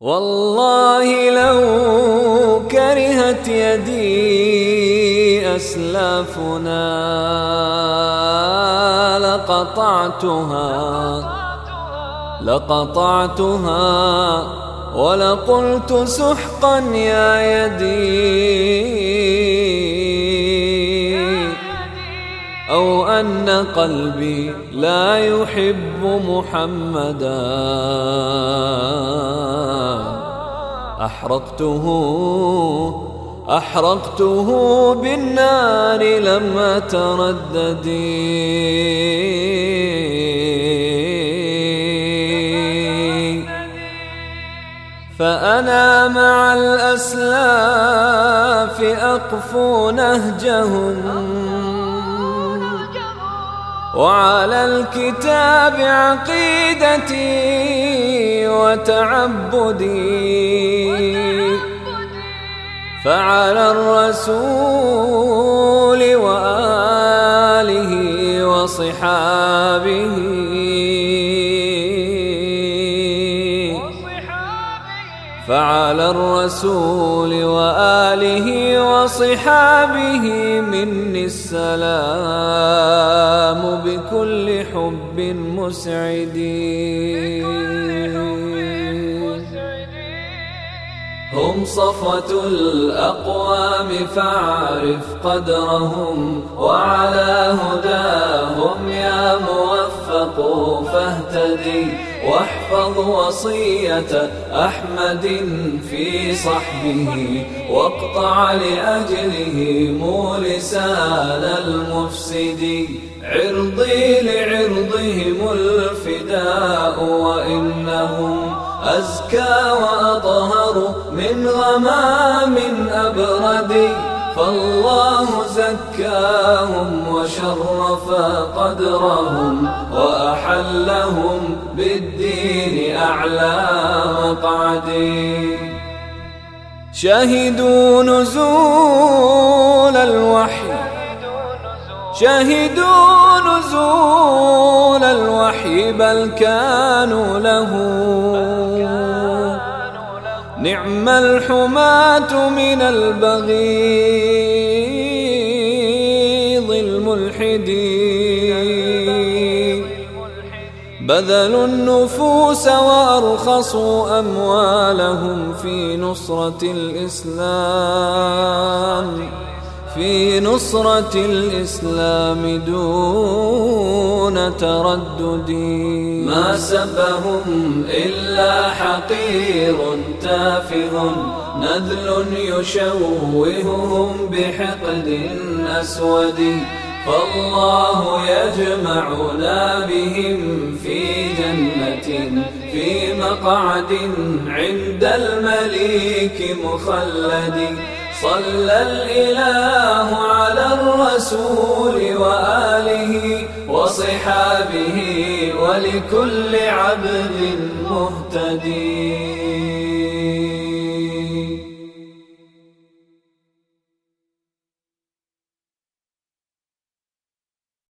والله لو كرهت يدي أسلافنا لقطعتها لقطعتها ولقلت سحقا يا يدي. أن قلبي لا يحب محمدا. أحرقته أحرقته بالنار لما ترددي فأنا مع الأسلاف أقفو نهجهم. وعلى الكتاب عقيدتي وتعبدي. فعلى الرسول وآله وصحابه. فعلى الرسول وآله وصحابه مني السلام بكل حب مسعدين. هم صفوة الأقوام فاعرف قدرهم وعلى هداهم يا موفق فاهتدي واحفظ وصية أحمد في صحبه واقطع لأجله لسان المفسد عرضي لعرضهم الفداء وإنهم أزكى وأطهر من غمام أبرد فالله زكاهم وشرف قدرهم وأحلهم بالدين أعلى مقعد. شهدوا نزول الوحي. شهدوا نزول الوحي بل كانوا له نعم الحماة من البغيض الملحدين بذلوا النفوس وأرخصوا أموالهم في نصرة الإسلام. في نصرة الإسلام دون تردد. ما سبهم إلا حقير تافه نذل يشوههم بحقد أسود. فالله يجمعنا بهم في جنة في مقعد عند المليك مخلد. صلى الإله على الرسول وآله وصحابه ولكل عبد مهتدي.